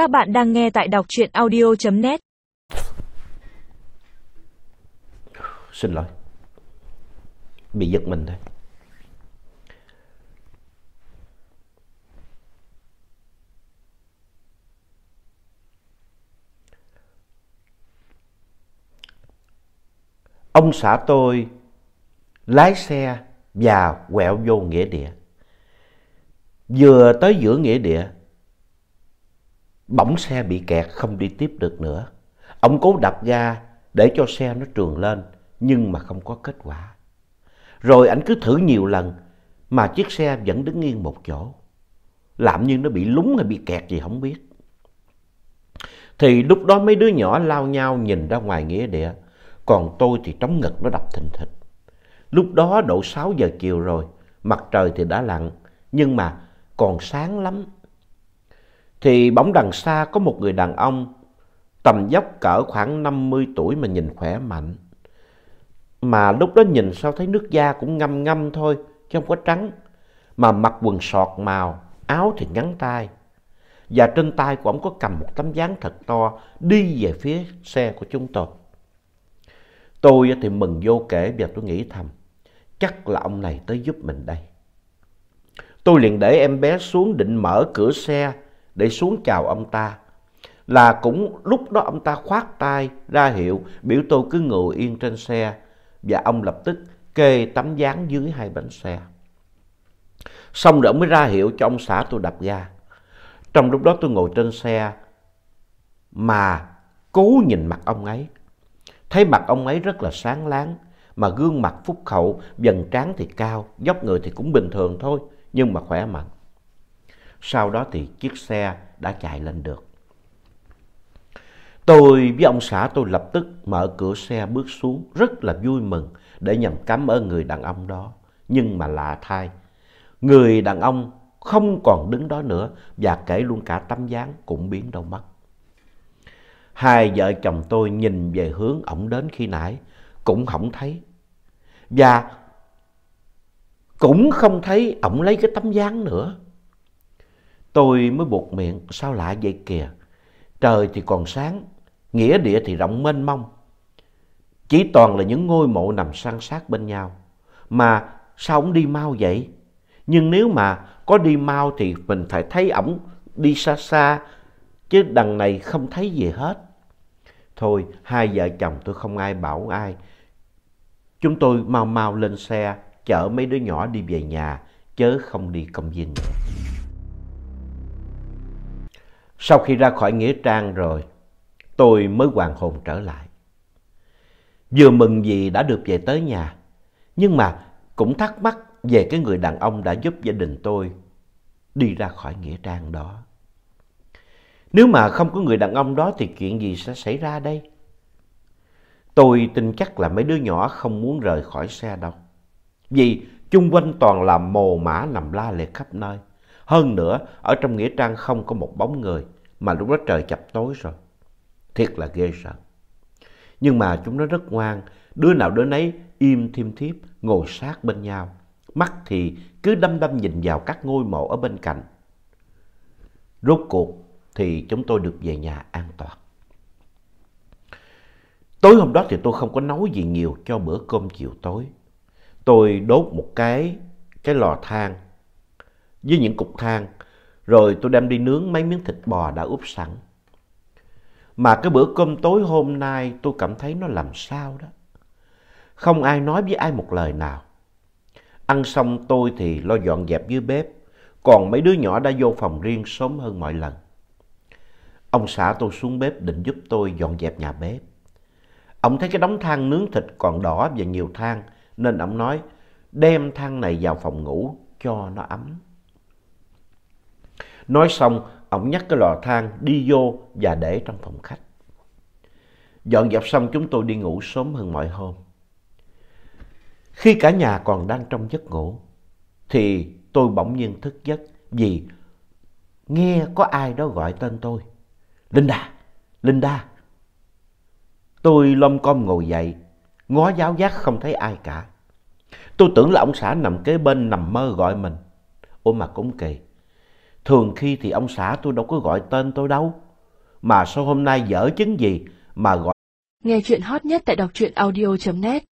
Các bạn đang nghe tại đọc truyện audio.net Xin lỗi. Bị giật mình thôi. Ông xã tôi lái xe và quẹo vô nghĩa địa. Vừa tới giữa nghĩa địa, bỗng xe bị kẹt không đi tiếp được nữa. Ông cố đập ga để cho xe nó trường lên, nhưng mà không có kết quả. Rồi anh cứ thử nhiều lần mà chiếc xe vẫn đứng yên một chỗ. Làm như nó bị lúng hay bị kẹt gì không biết. Thì lúc đó mấy đứa nhỏ lao nhau nhìn ra ngoài nghĩa địa, còn tôi thì trống ngực nó đập thình thịch. Lúc đó độ 6 giờ chiều rồi, mặt trời thì đã lặn, nhưng mà còn sáng lắm. Thì bỗng đằng xa có một người đàn ông, tầm dốc cỡ khoảng 50 tuổi mà nhìn khỏe mạnh. Mà lúc đó nhìn sao thấy nước da cũng ngâm ngâm thôi, chứ không có trắng. Mà mặc quần sọt màu, áo thì ngắn tay. Và trên tay của ông có cầm một tấm dáng thật to đi về phía xe của chúng tôi. Tôi thì mừng vô kể và tôi nghĩ thầm, chắc là ông này tới giúp mình đây. Tôi liền để em bé xuống định mở cửa xe để xuống chào ông ta. Là cũng lúc đó ông ta khoát tay ra hiệu biểu tôi cứ ngồi yên trên xe và ông lập tức kê tấm dáng dưới hai bánh xe. Xong rồi ông mới ra hiệu cho ông xã tôi đập ga. Trong lúc đó tôi ngồi trên xe mà cố nhìn mặt ông ấy. Thấy mặt ông ấy rất là sáng láng, mà gương mặt phúc hậu, dần trán thì cao, dốc người thì cũng bình thường thôi, nhưng mà khỏe mạnh. Sau đó thì chiếc xe đã chạy lên được. Tôi với ông xã tôi lập tức mở cửa xe bước xuống, rất là vui mừng để nhằm cảm ơn người đàn ông đó. Nhưng mà lạ thay, người đàn ông không còn đứng đó nữa và kể luôn cả tấm dáng cũng biến đâu mất. Hai vợ chồng tôi nhìn về hướng ổng đến khi nãy, cũng không thấy. Và cũng không thấy ổng lấy cái tấm dáng nữa. Tôi mới buộc miệng, sao lạ vậy kìa. Trời thì còn sáng, nghĩa địa thì rộng mênh mông. Chỉ toàn là những ngôi mộ nằm san sát bên nhau. Mà sao ổng đi mau vậy? Nhưng nếu mà có đi mau thì mình phải thấy ổng đi xa xa, chứ đằng này không thấy gì hết. Thôi, hai vợ chồng tôi không ai bảo ai. Chúng tôi mau mau lên xe, chở mấy đứa nhỏ đi về nhà, chớ không đi công viên nữa. Sau khi ra khỏi Nghĩa Trang rồi, tôi mới hoàn hồn trở lại. Vừa mừng vì đã được về tới nhà, nhưng mà cũng thắc mắc về cái người đàn ông đã giúp gia đình tôi đi ra khỏi Nghĩa Trang đó. Nếu mà không có người đàn ông đó thì chuyện gì sẽ xảy ra đây? Tôi tin chắc là mấy đứa nhỏ không muốn rời khỏi xe đâu. Vì chung quanh toàn là mồ mã nằm la liệt khắp nơi. Hơn nữa, ở trong Nghĩa Trang không có một bóng người, mà lúc đó trời chập tối rồi. Thiệt là ghê sợ. Nhưng mà chúng nó rất ngoan, đứa nào đứa nấy im thiêm thiếp, ngồi sát bên nhau. Mắt thì cứ đăm đăm nhìn vào các ngôi mộ ở bên cạnh. Rốt cuộc thì chúng tôi được về nhà an toàn. Tối hôm đó thì tôi không có nấu gì nhiều cho bữa cơm chiều tối. Tôi đốt một cái, cái lò than với những cục than, rồi tôi đem đi nướng mấy miếng thịt bò đã úp sẵn. Mà cái bữa cơm tối hôm nay tôi cảm thấy nó làm sao đó. Không ai nói với ai một lời nào. Ăn xong tôi thì lo dọn dẹp dưới bếp, còn mấy đứa nhỏ đã vô phòng riêng sớm hơn mọi lần. Ông xã tôi xuống bếp định giúp tôi dọn dẹp nhà bếp. Ông thấy cái đống than nướng thịt còn đỏ và nhiều than nên ông nói đem than này vào phòng ngủ cho nó ấm. Nói xong, ông nhắc cái lò than đi vô và để trong phòng khách. Dọn dẹp xong chúng tôi đi ngủ sớm hơn mọi hôm. Khi cả nhà còn đang trong giấc ngủ, thì tôi bỗng nhiên thức giấc vì nghe có ai đó gọi tên tôi. Linda, Linda. Tôi lom com ngồi dậy, ngó giáo giác không thấy ai cả. Tôi tưởng là ông xã nằm kế bên nằm mơ gọi mình. Ôi mà cũng kỳ. Thường khi thì ông xã tôi đâu có gọi tên tôi đâu. mà sao hôm nay dở chứng gì mà gọi Nghe chuyện hot nhất tại đọc truyện audio.net